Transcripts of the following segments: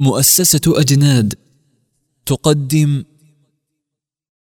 مؤسسة أجناد تقدم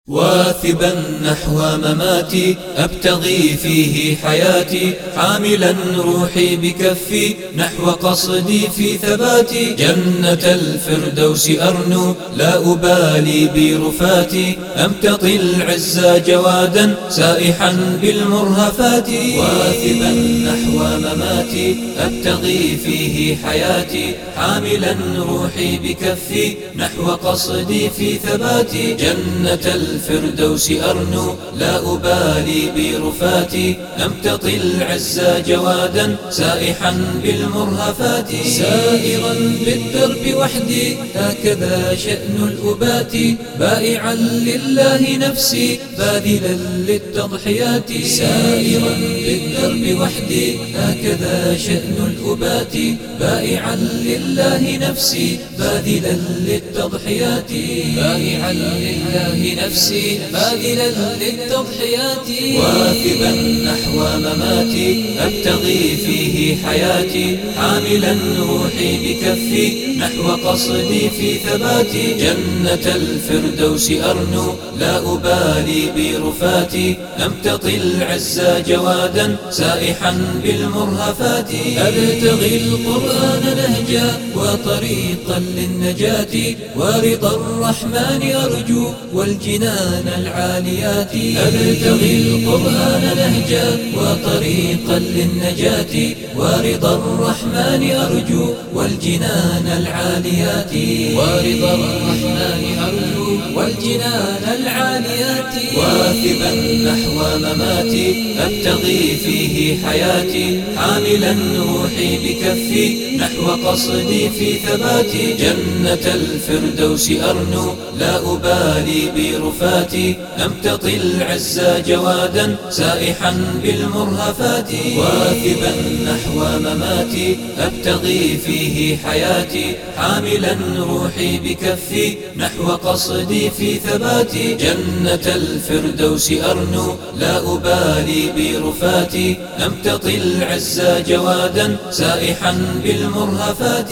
واثبا نحو مماتي أبتغي فيه حياتي. حاملا روحي بكفي نحو قصدي في ثباتي. جنة الفردوس أرنو لا أبالي برفاتي. أمتطي العز جوادا سائحا بالمرهفات. واثبا نحو مماتي أبتغي فيه حياتي. حاملا روحي بكفي نحو قصدي في ثباتي. جنة الفردوس أرنو لا أبالي برفاتي. أمتطي العز جوادا سائحا بالمرهفات. سائرا بالدرب وحدي هكذا شأن الأبات. بائعا لله نفسي باذلا للتضحيات. سائرا بالدرب وحدي هكذا شأن الأبات. بائعا لله نفسي باذلا للتضحيات. بائعا لله نفسي. نفسي باذلا للتضحيات. واثبا نحو مماتي أبتغي فيه حياتي. حاملا روحي بكفي نحو قصدي في ثباتي. جنة الفردوس أرنو لا أبالي برفاتي. أمتطي العز جوادا سائحا بالمرهفات. أبتغي القرآن نهجا وطريقا للنجاة. ورضا الرحمن أرجو والجنان الجنان العاليات. أبتغي القرآن نهجا وطريقا للنجاة. ورضا الرحمن أرجو والجنان العاليات. ورضا الرحمن أرجو والجنان العاليات. واثبا نحو مماتي أبتغي فيه حياتي. حاملا روحي بكفي نحو قصدي في ثباتي. جنة الفردوس أرنو لا أبالي برفاتي. أمتطي العز جوادا سائحا بالمرهفات. واثبا نحو مماتي أبتغي فيه حياتي. حاملا روحي بكفي نحو قصدي في ثباتي. جنة الفردوس أرنو لا أبالي برفاتي. أمتطي العز جوادا سائحا بالمرهفات.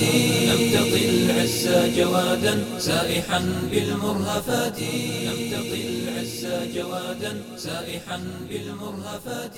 أمتطي العز جوادا سائحا بالمرهفات. أمتطي العز جوادا سائحا بالمرهفات.